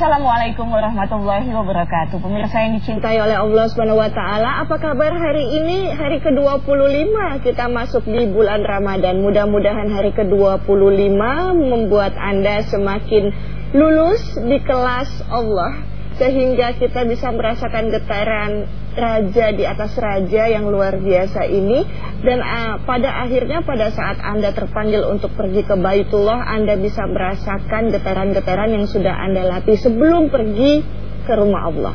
Assalamualaikum warahmatullahi wabarakatuh. Pemirsa yang dicintai oleh Allah Subhanahu wa taala, apa kabar hari ini? Hari ke-25 kita masuk di bulan Ramadan. Mudah-mudahan hari ke-25 membuat Anda semakin lulus di kelas Allah sehingga kita bisa merasakan getaran raja di atas raja yang luar biasa ini dan uh, pada akhirnya pada saat Anda terpanggil untuk pergi ke Baitullah Anda bisa merasakan getaran-getaran yang sudah Anda latih sebelum pergi ke rumah Allah.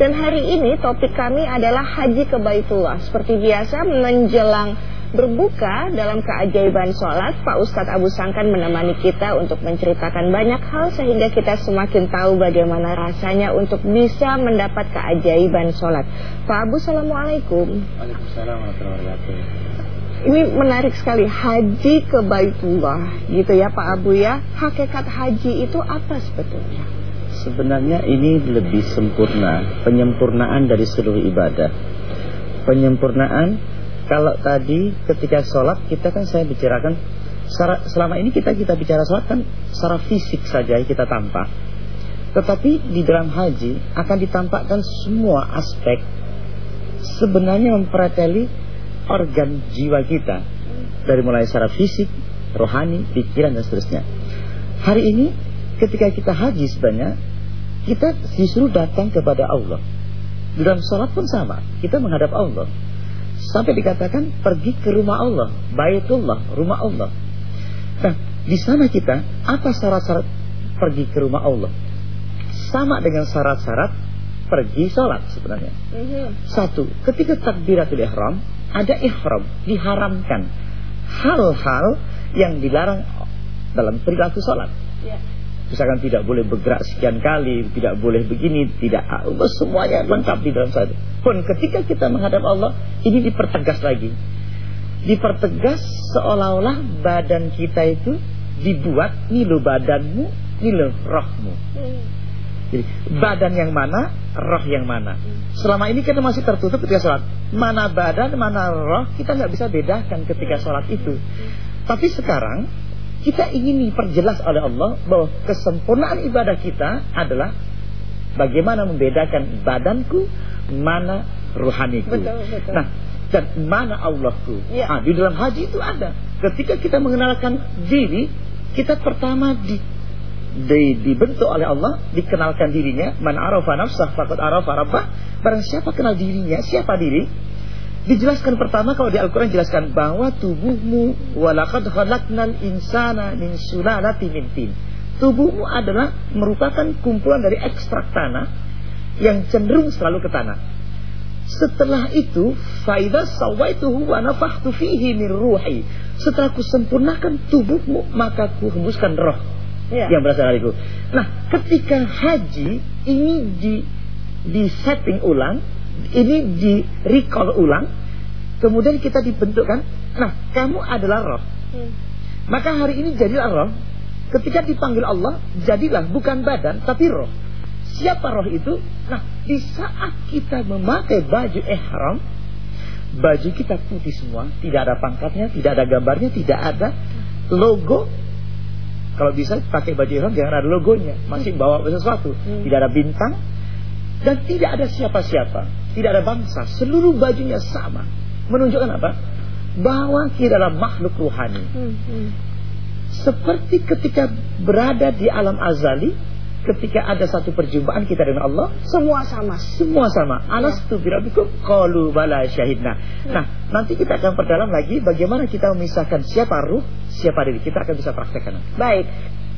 Dan hari ini topik kami adalah haji ke Baitullah. Seperti biasa menjelang berbuka dalam keajaiban sholat Pak Ustadz Abu Sangkan menemani kita untuk menceritakan banyak hal Sehingga kita semakin tahu bagaimana rasanya untuk bisa mendapat keajaiban sholat. Pak Abu Assalamualaikum. Waalaikumsalam warahmatullahi wabarakatuh. Ini menarik sekali haji ke Baitullah gitu ya Pak Abu ya. Hakikat haji itu apa sebetulnya? Sebenarnya ini lebih sempurna penyempurnaan dari seluruh ibadah. Penyempurnaan kalau tadi ketika sholat kita kan saya bicarakan selama ini kita kita bicara sholat kan secara fisik saja kita tampak. Tetapi di dalam haji akan ditampakkan semua aspek sebenarnya mempreteli organ jiwa kita dari mulai secara fisik, rohani, pikiran dan seterusnya. Hari ini ketika kita haji sebenarnya kita disuruh datang kepada Allah. Di dalam sholat pun sama, kita menghadap Allah. Sampai dikatakan pergi ke rumah Allah, Baitullah, rumah Allah. Nah, di sana kita apa syarat-syarat pergi ke rumah Allah? Sama dengan syarat-syarat pergi sholat sebenarnya. Mhm. Satu, ketika takbiratul ihram ada ihram, diharamkan hal-hal yang dilarang dalam perilaku sholat. Yeah. Misalkan tidak boleh bergerak sekian kali, tidak boleh begini, tidak semuanya lengkap di dalam satu. Pun ketika kita menghadap Allah, ini dipertegas lagi. Dipertegas seolah-olah badan kita itu dibuat, ini lo badanmu, ini lo rohmu. Jadi badan yang mana, roh yang mana. Selama ini kita masih tertutup ketika sholat. Mana badan, mana roh, kita nggak bisa bedakan ketika sholat itu. Tapi sekarang kita ingin diperjelas oleh Allah bahwa kesempurnaan ibadah kita adalah bagaimana membedakan badanku mana ruhaniku. Betul, betul. Nah, dan mana Allahku. Ya. Nah, di dalam haji itu ada. Ketika kita mengenalkan diri, kita pertama di, di dibentuk oleh Allah, dikenalkan dirinya, man arafa nafsah faqad arafa rabbah. Barang siapa kenal dirinya, siapa diri? Dijelaskan pertama kalau di Al-Quran jelaskan bahwa tubuhmu walakad khalaqnal insana min sulalati min tin. Tubuhmu adalah merupakan kumpulan dari ekstrak tanah yang cenderung selalu ke tanah. Setelah itu, faida sawaituhu wa nafakhtu fihi min ruhi. Setelah kusempurnakan tubuhmu, maka kuhembuskan roh ya. yang berasal dariku. Nah, ketika haji ini di di setting ulang ini di recall ulang kemudian kita dibentukkan nah kamu adalah roh hmm. maka hari ini jadilah roh ketika dipanggil Allah jadilah bukan badan tapi roh siapa roh itu nah di saat kita memakai baju ihram baju kita putih semua tidak ada pangkatnya tidak ada gambarnya tidak ada logo kalau bisa pakai baju ihram jangan ada logonya masih bawa sesuatu hmm. tidak ada bintang dan tidak ada siapa-siapa, tidak ada bangsa, seluruh bajunya sama. Menunjukkan apa? Bahwa kita adalah makhluk ruhani. Hmm, hmm. Seperti ketika berada di alam azali, ketika ada satu perjumpaan kita dengan Allah, semua sama. Semua sama. Ya. Alastu birabikum qalu bala syahidna. Hmm. Nah, nanti kita akan perdalam lagi bagaimana kita memisahkan siapa ruh, siapa diri. Kita akan bisa praktekkan. Baik.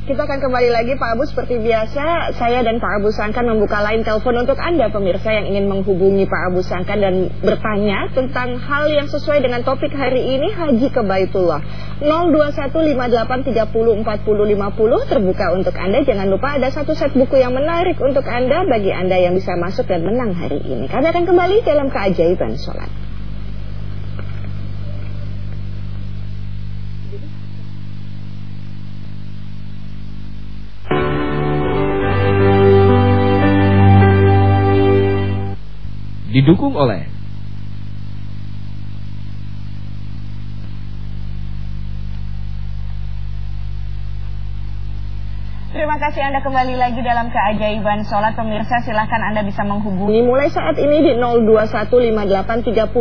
Kita akan kembali lagi Pak Abu. Seperti biasa Saya dan Pak Abu Sangkan membuka line telepon untuk Anda pemirsa yang ingin menghubungi Pak Abu Sangkan dan bertanya tentang hal yang sesuai dengan topik hari ini Haji ke Baitullah. 02158304050 terbuka untuk Anda. Jangan lupa ada satu set buku yang menarik untuk Anda bagi Anda yang bisa masuk dan menang hari ini. Kami akan kembali dalam keajaiban sholat didukung oleh kasih Anda kembali lagi dalam keajaiban sholat. Pemirsa silahkan Anda bisa menghubungi. Mulai saat ini di 02158304050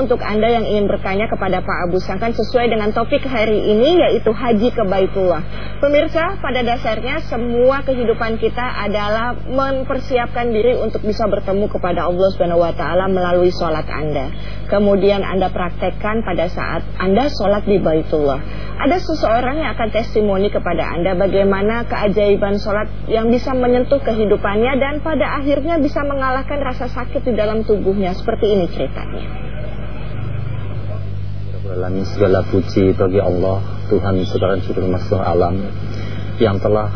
Untuk Anda yang ingin bertanya kepada Pak Abu Sangkan Sesuai dengan topik hari ini yaitu Haji ke Baitullah. Pemirsa pada dasarnya semua kehidupan kita adalah Mempersiapkan diri untuk bisa bertemu kepada Allah SWT melalui sholat Anda. Kemudian Anda praktekkan pada saat Anda sholat di Baitullah. Ada seseorang yang akan testimoni kepada Anda bagi bagaimana keajaiban sholat yang bisa menyentuh kehidupannya dan pada akhirnya bisa mengalahkan rasa sakit di dalam tubuhnya. Seperti ini ceritanya. Alamin segala puji bagi Allah Tuhan segala seluruh makhluk alam yang telah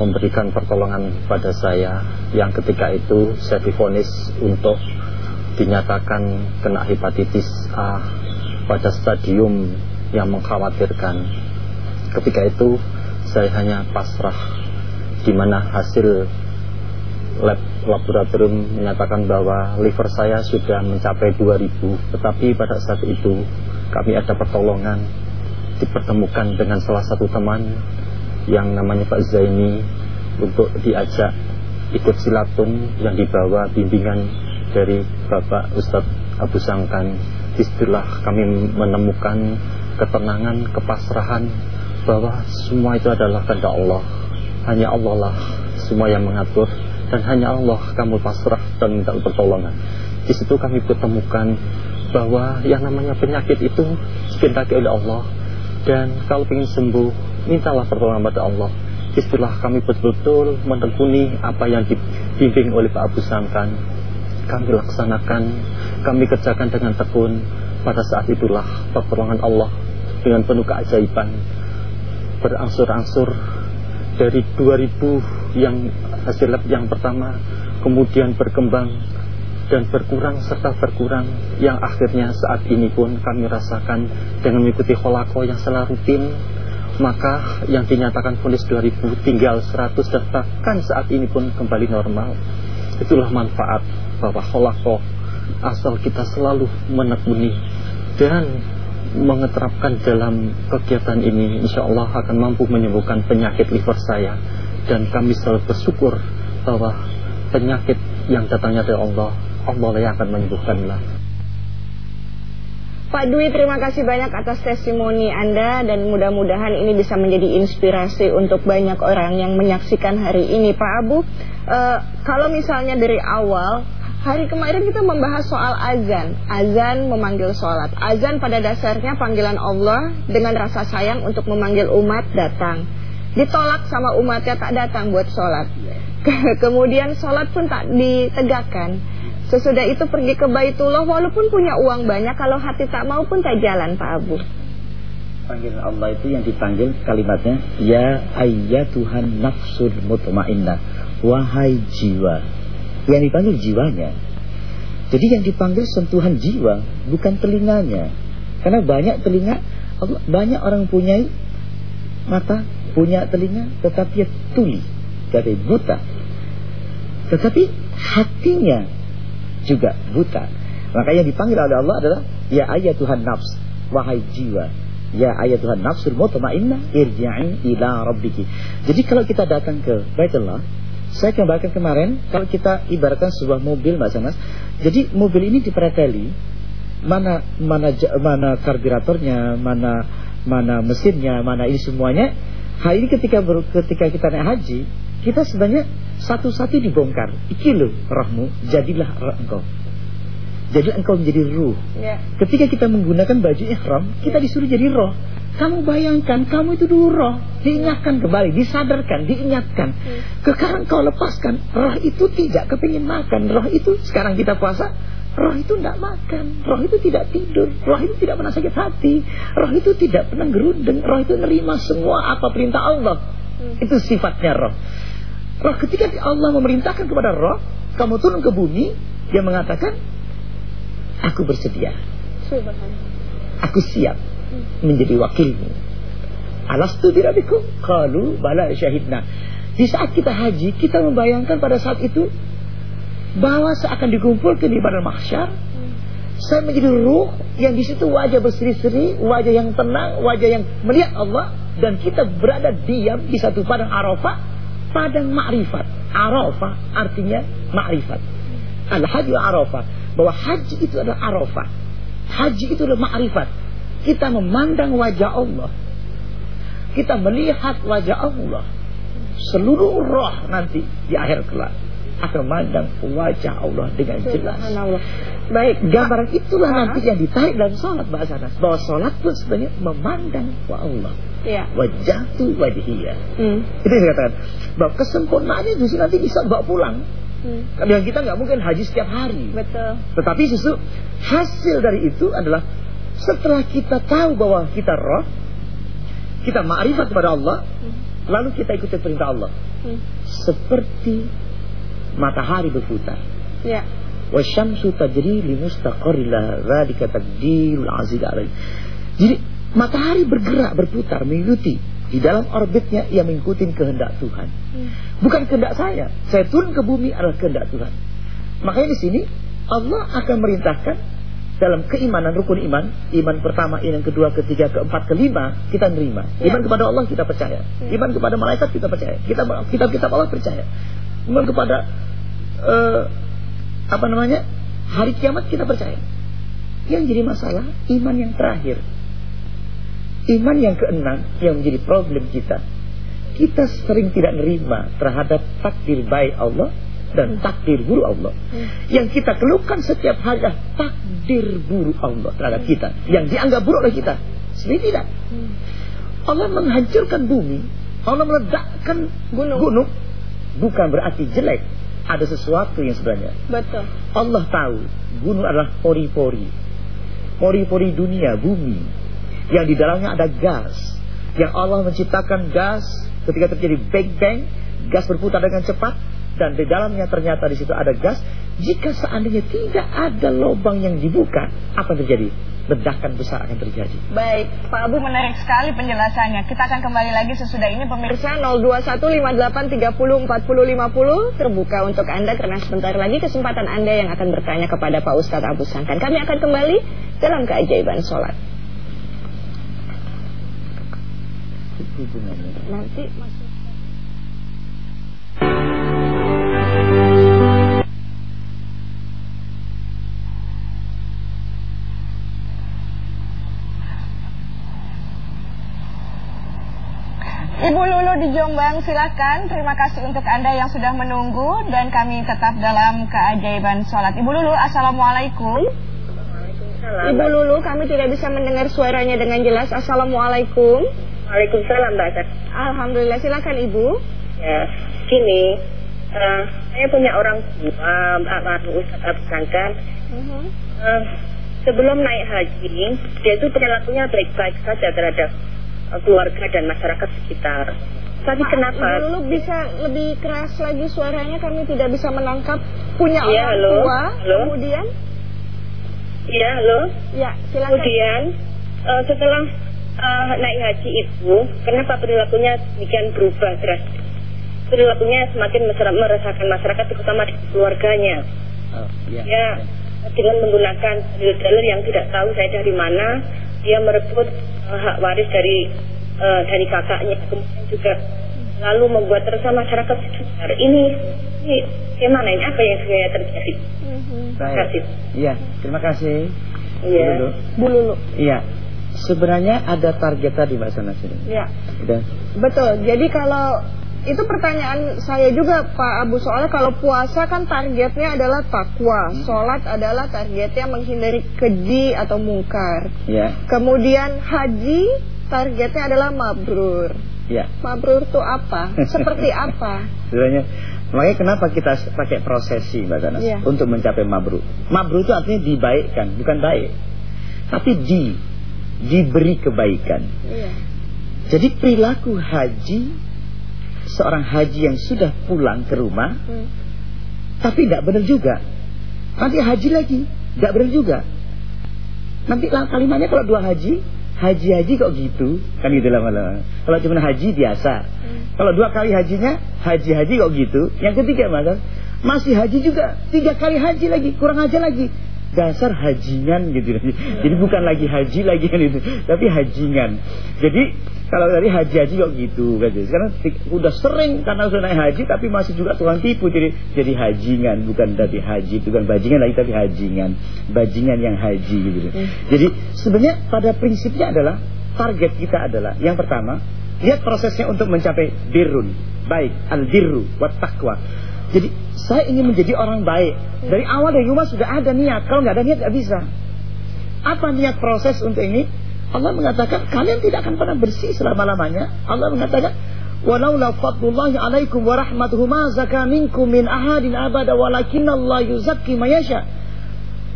memberikan pertolongan pada saya yang ketika itu saya difonis untuk dinyatakan kena hepatitis A pada stadium yang mengkhawatirkan ketika itu saya hanya pasrah. Di mana hasil lab laboratorium menyatakan bahwa liver saya sudah mencapai 2000 tetapi pada saat itu kami ada pertolongan dipertemukan dengan salah satu teman yang namanya Pak Zaini untuk diajak ikut silatum yang dibawa bimbingan dari Bapak Ustadz Abu Sangkan. Istilah kami menemukan ketenangan, kepasrahan bahwa semua itu adalah kehendak Allah. Hanya Allah lah semua yang mengatur dan hanya Allah kamu pasrah dan minta pertolongan. Di situ kami ketemukan bahwa yang namanya penyakit itu dikendaki oleh Allah dan kalau ingin sembuh mintalah pertolongan pada Allah. Istilah kami betul-betul menekuni apa yang dibimbing oleh Pak Abu Sangkan. Kami laksanakan, kami kerjakan dengan tekun. Pada saat itulah pertolongan Allah dengan penuh keajaiban berangsur-angsur dari 2000 yang hasil lab yang pertama kemudian berkembang dan berkurang serta berkurang yang akhirnya saat ini pun kami rasakan dengan mengikuti holako yang selalu rutin maka yang dinyatakan polis 2000 tinggal 100 dan bahkan saat ini pun kembali normal. Itulah manfaat bahwa holako asal kita selalu menekuni dan mengeterapkan dalam kegiatan ini insya Allah akan mampu menyembuhkan penyakit liver saya. Dan kami selalu bersyukur bahwa penyakit yang datangnya dari Allah Allah yang akan menyembuhkanlah Pak Dwi terima kasih banyak atas testimoni Anda dan mudah-mudahan ini bisa menjadi inspirasi untuk banyak orang yang menyaksikan hari ini. Pak Abu uh, kalau misalnya dari awal Hari kemarin kita membahas soal azan. Azan memanggil sholat. Azan pada dasarnya panggilan Allah Dengan rasa sayang untuk memanggil umat datang. Ditolak sama umatnya tak datang buat sholat. Kemudian sholat pun tak ditegakkan. Sesudah itu pergi ke Baitullah Walaupun punya uang banyak Kalau hati tak mau pun tak jalan Pak Abu. Panggilan Allah itu yang dipanggil kalimatnya Ya Tuhan nafsul mutmainnah. Wahai jiwa yang dipanggil jiwanya. Jadi yang dipanggil sentuhan jiwa bukan telinganya. Karena banyak telinga, banyak orang punya mata, punya telinga, tetapi tuli, jadi buta. Tetapi hatinya juga buta. Maka yang dipanggil oleh Allah adalah ya ayat Tuhan nafs, wahai jiwa. Ya ayat Tuhan nafsul mutmainnah irji'i ila rabbiki. Jadi kalau kita datang ke Baitullah, saya gambarkan kemarin kalau kita ibaratkan sebuah mobil Mbak Sanas. Jadi mobil ini dipreteli mana mana mana karburatornya, mana mana mesinnya, mana ini semuanya. Hari ini ketika ber, ketika kita naik haji, kita sebenarnya satu-satu dibongkar. Iki loh rohmu, jadilah roh engkau. Jadi engkau menjadi ruh. Ya. Ketika kita menggunakan baju ihram, kita disuruh jadi roh. Kamu bayangkan, kamu itu dulu roh, diingatkan kembali, disadarkan, diingatkan. Hmm. Sekarang kau lepaskan, roh itu tidak kepingin makan, roh itu sekarang kita puasa, roh itu tidak makan, roh itu tidak tidur, roh itu tidak pernah sakit hati, roh itu tidak pernah gerundeng, roh itu nerima semua apa perintah Allah. Hmm. Itu sifatnya roh. Roh ketika Allah memerintahkan kepada roh, kamu turun ke bumi, dia mengatakan, aku bersedia. Aku siap menjadi wakilmu. Alastu birabikum? Qalu bala syahidna. Di saat kita haji, kita membayangkan pada saat itu bahwa seakan dikumpulkan di badan mahsyar Saya menjadi ruh yang di situ wajah berseri-seri, wajah yang tenang, wajah yang melihat Allah dan kita berada diam di satu padang Arafah, padang ma'rifat. Arafah artinya ma'rifat. Al-haji Arafah, bahwa haji itu adalah Arafah. Haji itu adalah ma'rifat. Kita memandang wajah Allah. Kita melihat wajah Allah. Seluruh roh nanti di akhir kelak akan memandang wajah Allah dengan jelas. Baik, Gambaran itulah Ah. nanti yang ditarik dalam sholat Mbak Sanas. Bahwa sholat pun sebenarnya memandang wa Allah. Ya. Wajah tu wajhiyah. Hmm. Itu yang saya katakan. Bahwa kesempurnaannya justru nanti bisa bawa pulang. Hmm. Yang kita nggak mungkin haji setiap hari. Betul. Tetapi justru hasil dari itu adalah setelah kita tahu bahwa kita roh, kita ma'rifat kepada Allah, lalu kita ikuti perintah Allah. Hmm. Seperti matahari berputar. Ya. Wasyamsu tajri li mustaqarrin laha dzalika taqdirul aziz alaih. Jadi matahari bergerak berputar mengikuti di dalam orbitnya ia mengikuti kehendak Tuhan. Hmm. Bukan kehendak saya. Saya turun ke bumi adalah kehendak Tuhan. Makanya di sini Allah akan merintahkan dalam keimanan rukun iman, iman pertama, iman kedua, ketiga, keempat, kelima kita nerima. Ya. Iman kepada Allah kita percaya. Iman kepada malaikat kita percaya. Kita kitab-kitab Allah percaya. Iman kepada eh, apa namanya? Hari kiamat kita percaya. Yang jadi masalah iman yang terakhir. Iman yang keenam yang menjadi problem kita. Kita sering tidak nerima terhadap takdir baik Allah dan takdir buruk Allah. Yang kita keluhkan setiap hari adalah takdir buruk Allah terhadap kita. Yang dianggap buruk oleh kita. Sebenarnya tidak. Allah menghancurkan bumi. Allah meledakkan Gunung. gunung. Bukan berarti jelek. Ada sesuatu yang sebenarnya. Betul. Allah tahu gunung adalah pori-pori. Pori-pori dunia, bumi. Yang di dalamnya ada gas. Yang Allah menciptakan gas ketika terjadi Big Bang. Gas berputar dengan cepat. Dan di dalamnya ternyata di situ ada gas. Jika seandainya tidak ada lubang yang dibuka, apa yang terjadi? Ledakan besar akan terjadi. Baik, Pak Abu menarik sekali penjelasannya. Kita akan kembali lagi sesudah ini pemirsa 02158304050 terbuka untuk Anda karena sebentar lagi kesempatan Anda yang akan bertanya kepada Pak Ustadz Abu Sangkan. Kami akan kembali dalam keajaiban sholat. Nanti masuk. Di Jombang silahkan Terima kasih untuk Anda yang sudah menunggu Dan kami tetap dalam keajaiban sholat. Ibu Lulu Assalamualaikum. Ibu Lulu kami tidak bisa mendengar suaranya dengan jelas. Assalamualaikum. Waalaikumsalam Mbak Kat. Alhamdulillah. Silakan Ibu. Ya, gini, eh, saya punya orang tua, Mbak Manu Ustaz Abu Sangkan. Eh, sebelum naik haji, dia itu perilakunya baik-baik saja terhadap keluarga dan masyarakat sekitar. Tapi Pak, kenapa? Lulu bisa lebih keras lagi suaranya Kami tidak bisa menangkap Punya Iya, orang halo, tua halo. Kemudian Iya, loh. Ya silakan Kemudian eh, setelah eh, naik haji itu, kenapa perilakunya demikian berubah drastis? Perilakunya semakin mesra- meresahkan masyarakat, terutama di keluarganya. Oh, ya. Ya, dengan menggunakan dalil-dalil yang tidak tahu saya dari mana, dia merebut eh, hak waris dari eh, dari kakaknya, kemudian juga lalu membuat resah masyarakat sekitar. Ini, ini bagaimana ini apa yang sebenarnya terjadi? Terima kasih. Iya, terima kasih. Iya. Bu Lulu Iya. Sebenarnya ada target tadi Mbak Sana sini. Ya Udah. Betul. Jadi kalau itu pertanyaan saya juga Pak Abu soalnya kalau puasa kan targetnya adalah takwa, sholat adalah targetnya menghindari keji atau mungkar. Ya, Kemudian haji targetnya adalah mabrur. ya. Mabrur itu apa? Seperti apa? Sebenarnya makanya kenapa kita pakai prosesi Mbak Sana Iya. untuk mencapai mabrur. Mabrur itu artinya dibaikkan, bukan baik. Tapi di diberi kebaikan. Iya. Jadi perilaku haji seorang haji yang sudah pulang ke rumah Hmm. tapi tidak benar juga. Nanti haji lagi, tidak benar juga. Nanti kalimatnya kalau dua haji, haji-haji kok gitu, kan gitu lama-lama. Kalau cuma haji biasa. Kalau dua kali hajinya, haji-haji kok gitu. Yang ketiga mas, masih haji juga, tiga kali haji lagi, kurang aja lagi. Dasar hajingan gitu. Jadi bukan lagi haji lagi kan itu, tapi hajingan. Jadi kalau dari haji-haji kok gitu kan. Sekarang udah sering karena sudah naik haji tapi masih juga tukang tipu jadi jadi hajingan bukan tadi haji bukan bajingan lagi tapi hajingan. Bajingan yang haji gitu. Hmm. Jadi sebenarnya pada prinsipnya adalah target kita adalah yang pertama lihat prosesnya untuk mencapai birrun baik al-birru wat taqwa jadi saya ingin menjadi orang baik. Dari awal dari rumah sudah ada niat. Kalau nggak ada niat nggak bisa. Apa niat proses untuk ini? Allah mengatakan kalian tidak akan pernah bersih selama-lamanya. Allah mengatakan Walaula fadlullahi alaikum wa rahmatuhu ma zaka min ahadin abada walakinna Allah yuzakki mayasha.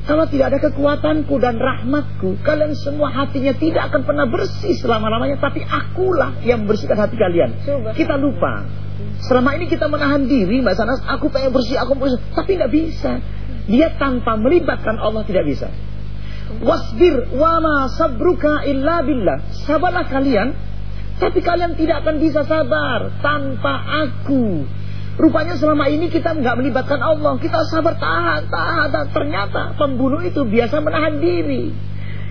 Kalau tidak ada kekuatanku dan rahmatku, kalian semua hatinya tidak akan pernah bersih selama-lamanya, tapi akulah yang membersihkan hati kalian. Kita lupa. Selama ini kita menahan diri Mbak Sanas. Aku pengen bersih, aku bersih. Tapi nggak bisa. Dia tanpa melibatkan Allah tidak bisa. Wasbir wama sabruka illa billah. Sabarlah kalian. Tapi kalian tidak akan bisa sabar Tanpa aku Rupanya selama ini kita nggak melibatkan Allah Kita sabar tahan, tahan, tahan Ternyata pembunuh itu biasa menahan diri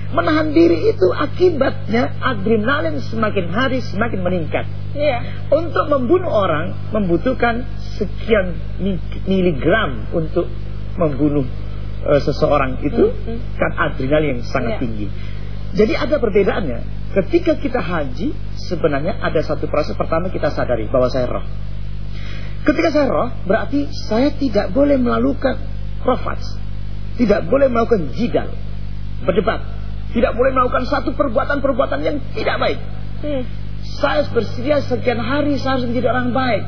Menahan diri itu akibatnya adrenalin semakin hari semakin meningkat. Iya. Untuk membunuh orang membutuhkan sekian miligram untuk membunuh uh, seseorang itu mm -hmm. kan adrenalin yang sangat iya. tinggi. Jadi ada perbedaannya. Ketika kita haji sebenarnya ada satu proses pertama kita sadari bahwa saya roh. Ketika saya roh berarti saya tidak boleh melakukan profats. Tidak boleh melakukan jidal. Berdebat tidak boleh melakukan satu perbuatan-perbuatan yang tidak baik. Hmm. Saya bersedia sekian hari saya harus menjadi orang baik.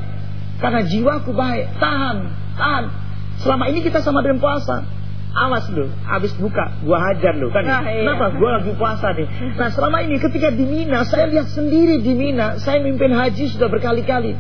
Karena jiwaku baik. Tahan, tahan. Selama ini kita sama dengan puasa. Awas lu, habis buka, gua hajar lu kan. Nah, iya. Kenapa? Gua lagi puasa nih. Nah, selama ini ketika di Mina, saya lihat sendiri di Mina, saya mimpin haji sudah berkali-kali.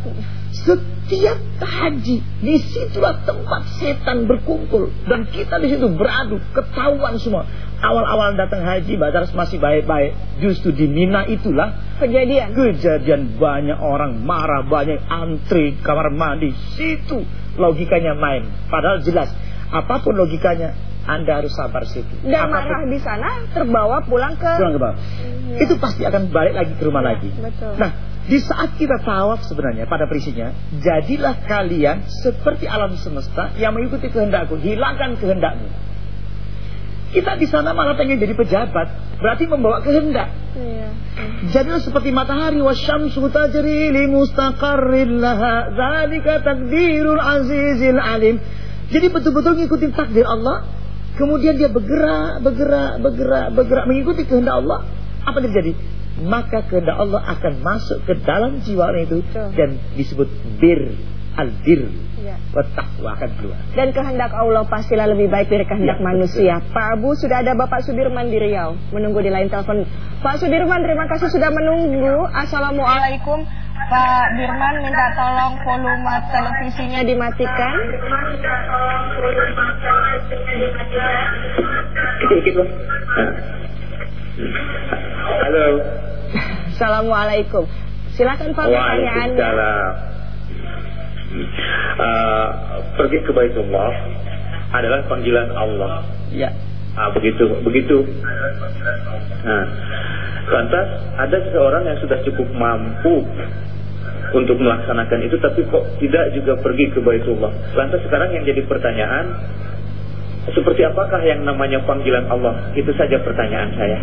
Setiap haji, di situlah tempat setan berkumpul dan kita di situ beradu, ketahuan semua. Awal-awal datang haji, Badar masih baik-baik. Justru di Mina itulah kejadian. Kejadian banyak orang marah, banyak antri kamar mandi. Situ logikanya main. Padahal jelas Apa pun logikanya, Anda harus sabar situ. Dan Apa pun, marah di sana terbawa pulang ke pulang ke bawah. Ya. Itu pasti akan balik lagi ke rumah ya, lagi. Betul. Nah, di saat kita tawaf sebenarnya pada prinsipnya, jadilah kalian seperti alam semesta yang mengikuti kehendakku, hilangkan kehendakmu. Kita di sana malah pengen jadi pejabat, berarti membawa kehendak. Iya. Jadilah seperti matahari wasyamsu tajri li mustaqarrin laha. Dzalika takdirul azizil alim. Jadi betul-betul ngikutin takdir Allah. Kemudian dia bergerak, bergerak, bergerak, bergerak mengikuti kehendak Allah. Apa yang terjadi? Maka kehendak Allah akan masuk ke dalam jiwa orang itu dan disebut bir al-bir. Ya. Takwa akan keluar. Dan kehendak Allah pastilah lebih baik dari kehendak ya, manusia. Betul. Pak Abu sudah ada Bapak Sudirman di Riau menunggu di lain telepon. Pak Sudirman terima kasih sudah menunggu. Assalamualaikum. Pak Dirman minta tolong volume televisinya dimatikan. Halo. Assalamualaikum. Silakan Pak pertanyaannya. Uh, pergi ke Baitullah adalah panggilan Allah. Ya. Ah, begitu, begitu. Nah, lantas ada seseorang yang sudah cukup mampu untuk melaksanakan itu tapi kok tidak juga pergi ke Baitullah. Lantas sekarang yang jadi pertanyaan seperti apakah yang namanya panggilan Allah? Itu saja pertanyaan saya.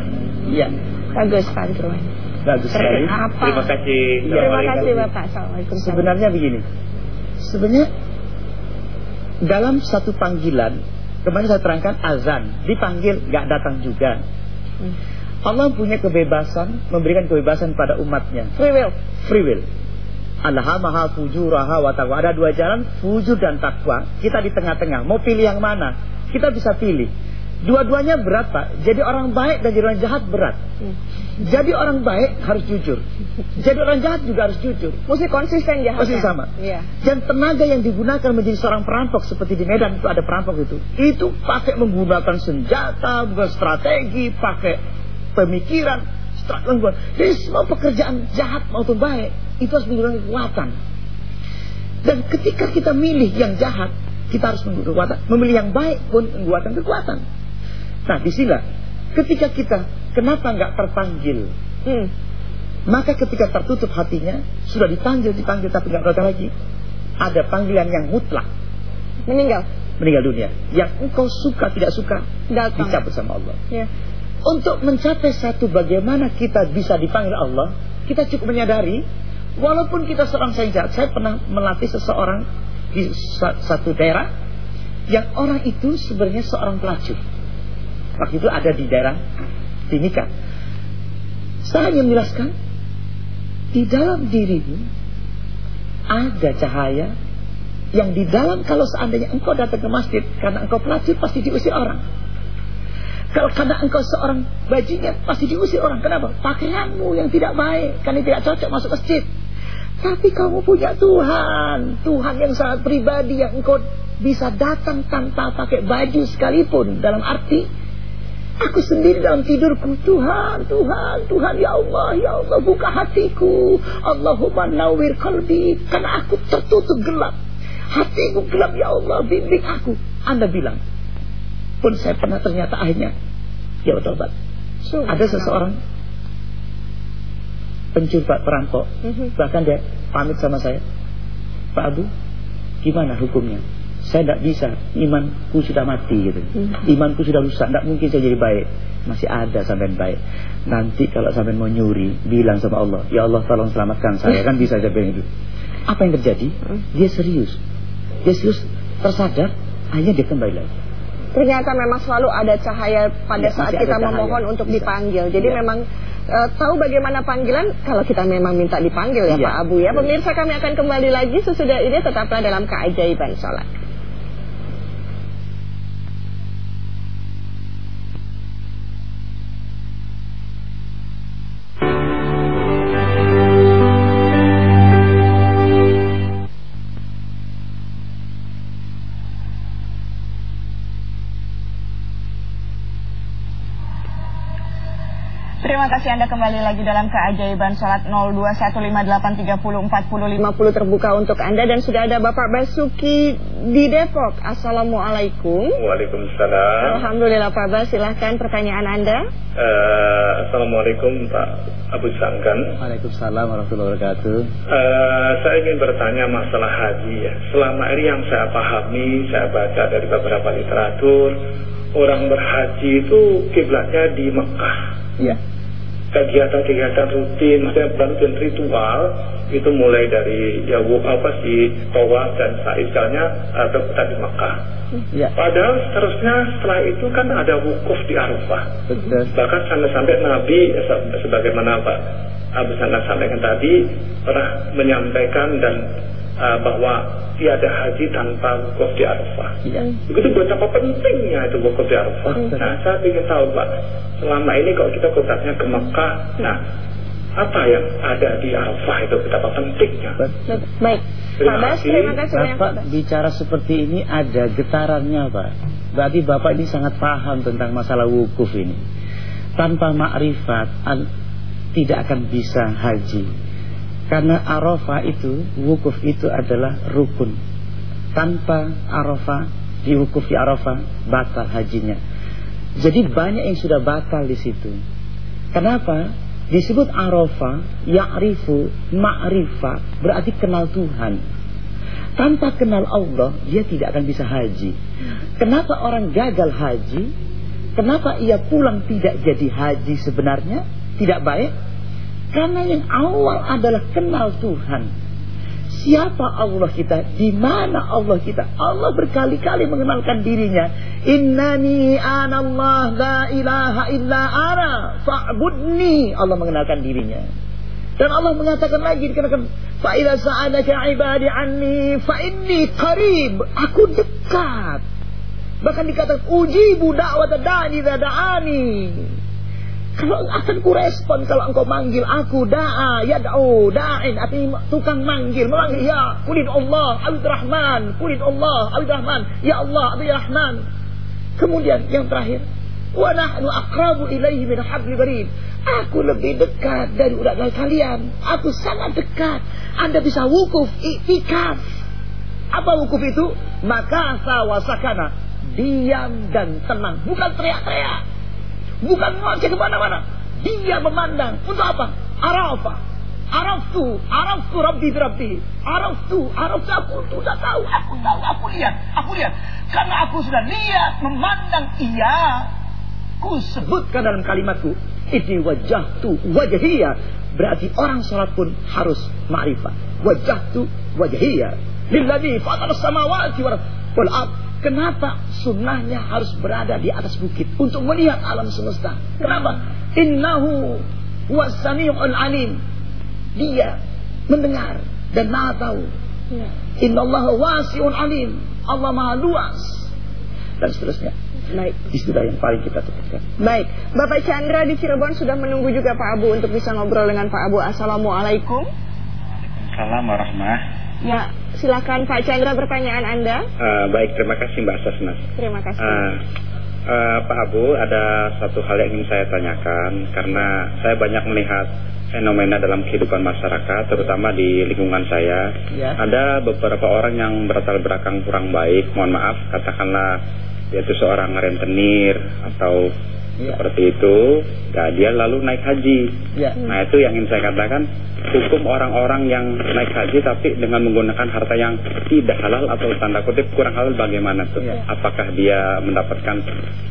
Iya. Bagus Pak. Bagus sekali. Terima kasih. Ya, terima kasih Bapak. Assalamualaikum. Sebenarnya begini. Sebenarnya dalam satu panggilan kemarin saya terangkan azan dipanggil nggak datang juga. Hmm. Allah punya kebebasan memberikan kebebasan pada umatnya. Free will. Free will. Alhamaha fujuraha wa taqwa. Ada dua jalan, fujur dan takwa. Kita di tengah-tengah. Mau pilih yang mana? Kita bisa pilih. Dua-duanya berat Pak. Jadi orang baik dan jadi orang jahat berat. Jadi orang baik harus jujur. Jadi orang jahat juga harus jujur. Mesti konsisten jahat. Mesti sama. Iya. Dan tenaga yang digunakan menjadi seorang perampok seperti di Medan itu ada perampok itu. Itu pakai menggunakan senjata, bukan strategi, pakai pemikiran, strategi. Jadi semua pekerjaan jahat maupun baik itu harus menggunakan kekuatan. Dan ketika kita milih yang jahat, kita harus menggunakan kekuatan. Memilih yang baik pun menggunakan kekuatan. Nah, di sini ketika kita kenapa nggak terpanggil? Hmm. Maka ketika tertutup hatinya, sudah dipanggil, dipanggil tapi nggak datang lagi. Ada panggilan yang mutlak, Meninggal. meninggal dunia. Yang engkau suka tidak suka, Datang. dicabut sama Allah. Ya. Untuk mencapai satu bagaimana kita bisa dipanggil Allah, kita cukup menyadari, walaupun kita seorang senjat, saya pernah melatih seseorang di sa- satu daerah, yang orang itu sebenarnya seorang pelacur. Waktu itu ada di daerah Timika. Saya hanya menjelaskan, di dalam dirimu ada cahaya yang di dalam kalau seandainya engkau datang ke masjid karena engkau pelacur pasti diusir orang. Kalau karena engkau seorang bajingan pasti diusir orang. Kenapa? Pakaianmu yang tidak baik, karena tidak cocok masuk masjid. Tapi kamu punya Tuhan, Tuhan yang sangat pribadi yang engkau bisa datang tanpa pakai baju sekalipun. Dalam arti, aku sendiri dalam tidurku, Tuhan, Tuhan, Tuhan, ya Allah, ya Allah, buka hatiku. Allahumma nawir kalbi, karena aku tertutup gelap. Hatiku gelap, ya Allah, bimbing aku. Anda bilang, pun saya pernah ternyata akhirnya ya tobat. Ada seseorang pencuri perampok, Mhm. bahkan dia pamit sama saya, Pak Abu, gimana hukumnya? Saya tidak bisa, imanku sudah mati gitu. Mhm. Imanku sudah rusak, tidak mungkin saya jadi baik. Masih ada sampai baik. Nanti kalau sampai mau nyuri, bilang sama Allah, ya Allah tolong selamatkan saya. Kan bisa saya bilang itu. Apa yang terjadi? Dia serius. Dia serius tersadar, akhirnya dia kembali lagi. Ternyata memang selalu ada cahaya pada Ya, saat kita cahaya. memohon untuk dipanggil. Jadi Ya. memang eh, tahu bagaimana panggilan kalau kita memang minta dipanggil ya Iya. Pak Abu ya. Pemirsa kami akan kembali lagi sesudah ini tetaplah dalam keajaiban sholat. Terima kasih Anda kembali lagi dalam keajaiban salat 021583404050 terbuka untuk Anda dan sudah ada Bapak Basuki di Depok. Assalamualaikum. Waalaikumsalam. Alhamdulillah Pak Bas, silahkan pertanyaan Anda. Eh, Assalamualaikum Pak Abu Sangkan. Waalaikumsalam warahmatullahi wabarakatuh. Eh, saya ingin bertanya masalah haji ya. Selama ini yang saya pahami, saya baca dari beberapa literatur, orang berhaji itu kiblatnya di Mekah. Iya. Kegiatan-kegiatan rutin, maksudnya rutin ritual, itu mulai dari ya apa sih tawaf dan sa'i segalanya atau di Mekah. Iya. Padahal seterusnya setelah itu kan ada wukuf di Arafah. Bahkan sampai-sampai Nabi se- sebagaimana Pak Abu Sanda sampaikan tadi pernah menyampaikan dan uh, bahwa tiada haji tanpa wukuf di Arafah. Iya. Begitu betapa pentingnya itu wukuf di Arafah. Nah, saya ingin tahu Pak, selama ini kalau kita kotaknya ke Mekah, nah apa yang ada di Arafah itu betapa pentingnya? Baik. Pak Terima kasih. terima Bapak bicara seperti ini ada getarannya Pak Berarti Bapak ini sangat paham tentang masalah wukuf ini Tanpa makrifat tidak akan bisa haji Karena Arafah itu, wukuf itu adalah rukun Tanpa Arafah, di wukuf di Arafah, batal hajinya Jadi banyak yang sudah batal di situ Kenapa? Disebut Arafah, ya'rifu, ma'rifat, berarti kenal Tuhan. Tanpa kenal Allah, dia tidak akan bisa haji. Kenapa orang gagal haji? Kenapa ia pulang tidak jadi haji sebenarnya? Tidak baik? Karena yang awal adalah kenal Tuhan. Siapa Allah kita? Di mana Allah kita? Allah berkali-kali mengenalkan dirinya. Innani anallah la ilaha illa ana fa'budni. Allah mengenalkan dirinya. Dan Allah mengatakan lagi dikatakan fa idza sa'alaka ibadi anni fa inni qarib. Aku dekat. Bahkan dikatakan ujibu da'wat da'ani idza da'ani. Kalau akan ku respon kalau engkau manggil aku da'a yad'u da'in artinya tukang manggil memanggil ya kulin Allah Abid Rahman kulin Allah Abid Rahman ya Allah Abid Rahman kemudian yang terakhir wa nahnu aqrabu ilaihi min habli barid aku lebih dekat dari urat kalian. Aku sangat dekat. Anda bisa wukuf iktikaf. Apa wukuf itu? Maka sawasakana diam dan tenang, bukan teriak-teriak, bukan ngoceh ke mana-mana. Dia memandang untuk apa? Arafah. Araftu, Araftu Rabbi Rabbi. Araftu, Araftu aku sudah tahu, aku tahu, aku lihat, aku lihat. Karena aku sudah lihat, memandang iya. Ku sebutkan dalam kalimatku, ini wajah tu wajahiyah. Berarti orang sholat pun harus ma'rifah. Wajah tu wajahiyah. Lilladhi fatar samawati wal. Kenapa sunnahnya harus berada di atas bukit untuk melihat alam semesta? Kenapa? Innahu wasami'ul alim. Dia mendengar dan maha tahu. Ya. Inna Allah wasi'un alim. Allah maha luas. Dan seterusnya. Baik. Istilah yang paling kita tekankan. Baik, Bapak Chandra di Cirebon sudah menunggu juga Pak Abu untuk bisa ngobrol dengan Pak Abu. Assalamualaikum. Salam warahmah. Ya, silakan Pak Chandra pertanyaan Anda. Eh, baik, terima kasih Mbak Sasnas. Terima kasih. Eh, eh, Pak Abu, ada satu hal yang ingin saya tanyakan karena saya banyak melihat fenomena dalam kehidupan masyarakat, terutama di lingkungan saya. Ya. Ada beberapa orang yang berlatar belakang kurang baik, mohon maaf, katakanlah yaitu seorang rentenir atau Ya. seperti itu, nah, dia lalu naik haji. Ya. Nah itu yang ingin saya katakan Hukum orang-orang yang naik haji Tapi dengan menggunakan harta yang tidak halal Atau tanda kutip kurang halal bagaimana tuh Ya. Apakah dia mendapatkan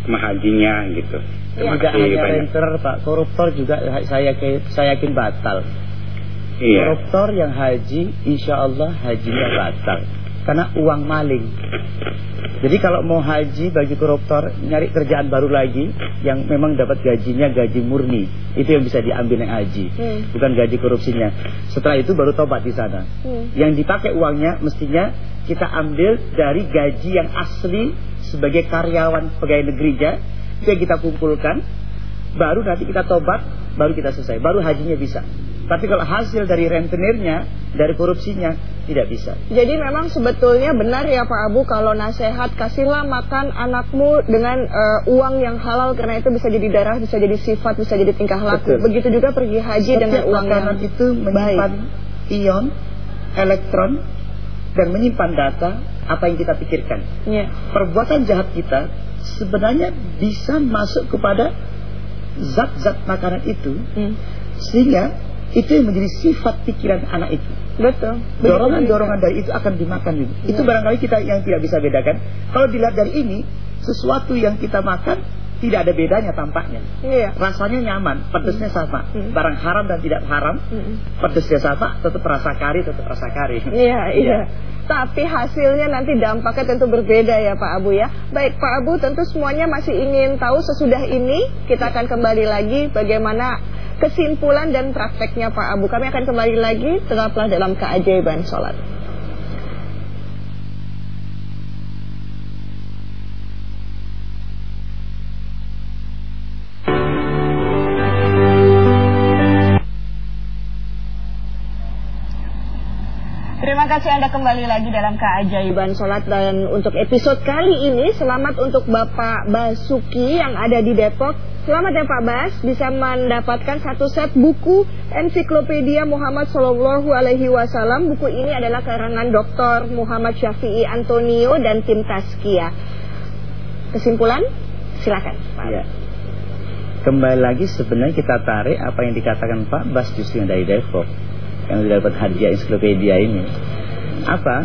mahajinya gitu Terima Tidak hanya banyak renter Pak, koruptor juga saya saya yakin batal. Iya Koruptor yang haji, insya Allah hajinya batal. Karena uang maling. Jadi kalau mau haji bagi koruptor, nyari kerjaan baru lagi yang memang dapat gajinya gaji murni. Itu yang bisa diambil yang haji, Hmm. bukan gaji korupsinya. Setelah itu baru tobat di sana. Hmm. Yang dipakai uangnya mestinya kita ambil dari gaji yang asli sebagai karyawan pegawai negerinya, itu yang kita kumpulkan, baru nanti kita tobat, baru kita selesai, baru hajinya bisa. Tapi kalau hasil dari rentenirnya, dari korupsinya, tidak bisa. Jadi memang sebetulnya benar ya Pak Abu kalau nasihat kasihlah makan anakmu dengan eh, uang yang halal karena itu bisa jadi darah, bisa jadi sifat, bisa jadi tingkah laku. Betul. Begitu juga pergi haji dengan Setiap uang yang itu menyimpan ion, elektron, dan menyimpan data apa yang kita pikirkan. Ya. Perbuatan jahat kita sebenarnya bisa masuk kepada zat-zat makanan itu, Hmm. sehingga itu yang menjadi sifat pikiran anak itu. Betul. Dorongan-dorongan dari itu akan dimakan juga. Itu Ya. barangkali kita yang tidak bisa bedakan. Kalau dilihat dari ini, sesuatu yang kita makan tidak ada bedanya tampaknya. Iya. Rasanya nyaman, pedesnya sama. Hmm. Barang haram dan tidak haram, Hmm. pedesnya sama, tetap rasa kari, tetap rasa kari. Iya, iya. Tapi hasilnya nanti dampaknya tentu berbeda ya Pak Abu ya. Baik Pak Abu, tentu semuanya masih ingin tahu sesudah ini kita akan kembali lagi bagaimana kesimpulan dan prakteknya Pak Abu. Kami akan kembali lagi tetaplah dalam keajaiban sholat. Kasih Anda kembali lagi dalam keajaiban sholat dan untuk episode kali ini selamat untuk Bapak Basuki yang ada di Depok. Selamat ya Pak Bas bisa mendapatkan satu set buku ensiklopedia Muhammad Shallallahu Alaihi Wasallam. Buku ini adalah karangan Dr. Muhammad Syafi'i Antonio dan tim Taskia. Kesimpulan, silakan. Pak. Ya. Kembali lagi sebenarnya kita tarik apa yang dikatakan Pak Bas justru dari Depok yang dapat hadiah ensiklopedia ini. Apa?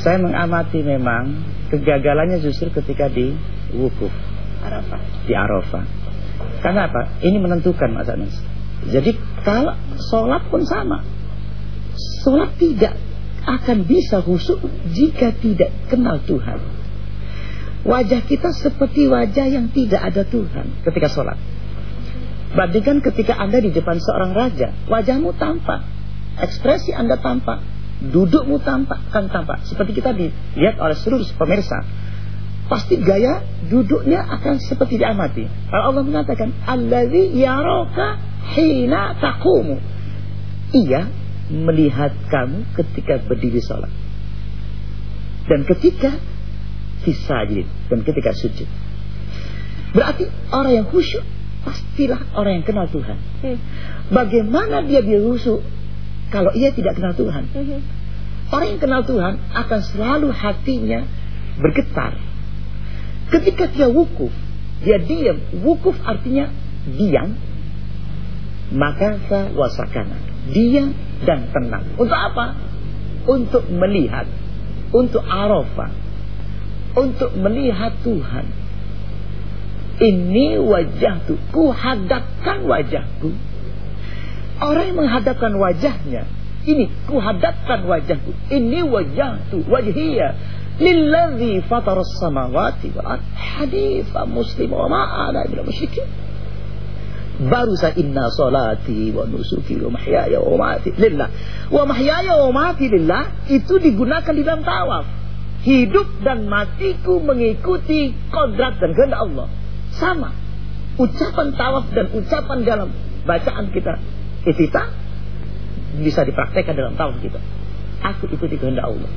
Saya mengamati memang kegagalannya justru ketika di wukuf Arafah. di Arafah. Karena apa? Ini menentukan Mas Anas. Jadi kalau sholat pun sama. Sholat tidak akan bisa khusyuk jika tidak kenal Tuhan. Wajah kita seperti wajah yang tidak ada Tuhan ketika sholat. Bandingkan ketika Anda di depan seorang raja, wajahmu tampak, ekspresi Anda tampak, dudukmu tampak, kan tampak. Seperti kita dilihat oleh seluruh pemirsa. Pasti gaya duduknya akan seperti diamati. Kalau Allah mengatakan, Allazi yaraka hina taqumu. Ia melihat kamu ketika berdiri sholat. Dan ketika fisajid dan ketika sujud. Berarti orang yang khusyuk pastilah orang yang kenal Tuhan. Hmm. Bagaimana dia khusyuk kalau ia tidak kenal Tuhan? Mhm. Orang yang kenal Tuhan akan selalu hatinya bergetar, Ketika dia wukuf, dia diam. Wukuf artinya diam. Maka wasakana. Diam dan tenang. Untuk apa? Untuk melihat. Untuk arafah. Untuk melihat Tuhan. Ini wajahku. Ku hadapkan wajahku. Orang yang menghadapkan wajahnya. Ini ku hadapkan wajahku. Ini wajahku. Wajhiyah Lilladzi fataras samawati wal haditha muslim wa ma'ana bila musyrikin. Baru saya inna salati wa nusuki wa mahyaya wa mati lillah. Wa mahyaya wa mati lillah itu digunakan di dalam tawaf. Hidup dan matiku mengikuti kodrat dan kehendak Allah. Sama. Ucapan tawaf dan ucapan dalam bacaan kita itita bisa dipraktekkan dalam tawaf kita. Aku ikuti kehendak Allah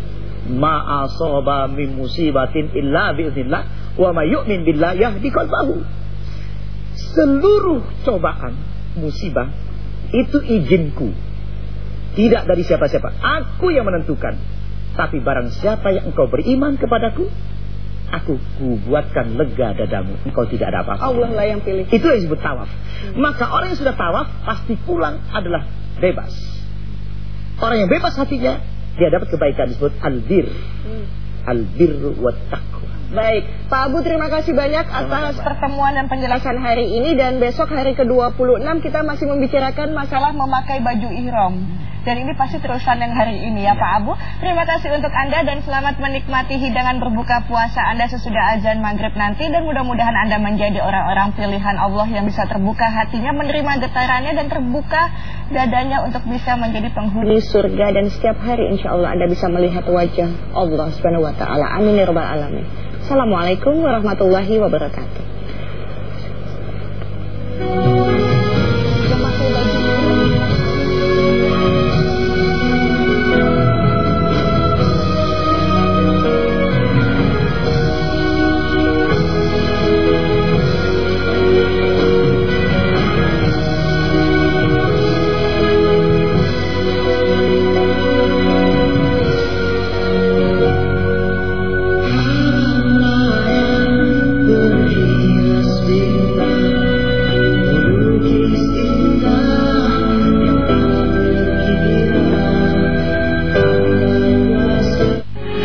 ma asaba min musibatin illa biiznillah wa may yu'min billah yahdi qalbahu. Seluruh cobaan, musibah itu izinku. Tidak dari siapa-siapa. Aku yang menentukan. Tapi barang siapa yang engkau beriman kepadaku, aku buatkan lega dadamu. Engkau tidak ada apa-apa. Allah lah yang pilih. Itu yang disebut tawaf. Hmm. Maka orang yang sudah tawaf pasti pulang adalah bebas. Orang yang bebas hatinya dia dapat kebaikan disebut albir. Hmm. Albir wa taqwa. Baik, Pak Abu terima kasih banyak atas pertemuan dan penjelasan hari ini dan besok hari ke-26 kita masih membicarakan masalah memakai baju ihram. Dan ini pasti terusan yang hari ini ya, ya Pak Abu. Terima kasih untuk Anda dan selamat menikmati hidangan berbuka puasa Anda sesudah azan maghrib nanti. Dan mudah-mudahan Anda menjadi orang-orang pilihan Allah yang bisa terbuka hatinya, menerima getarannya dan terbuka dadanya untuk bisa menjadi penghuni surga. Dan setiap hari insya Allah Anda bisa melihat wajah Allah subhanahu wa ta'ala. Amin ya rabbal alamin. Assalamualaikum warahmatullahi wabarakatuh.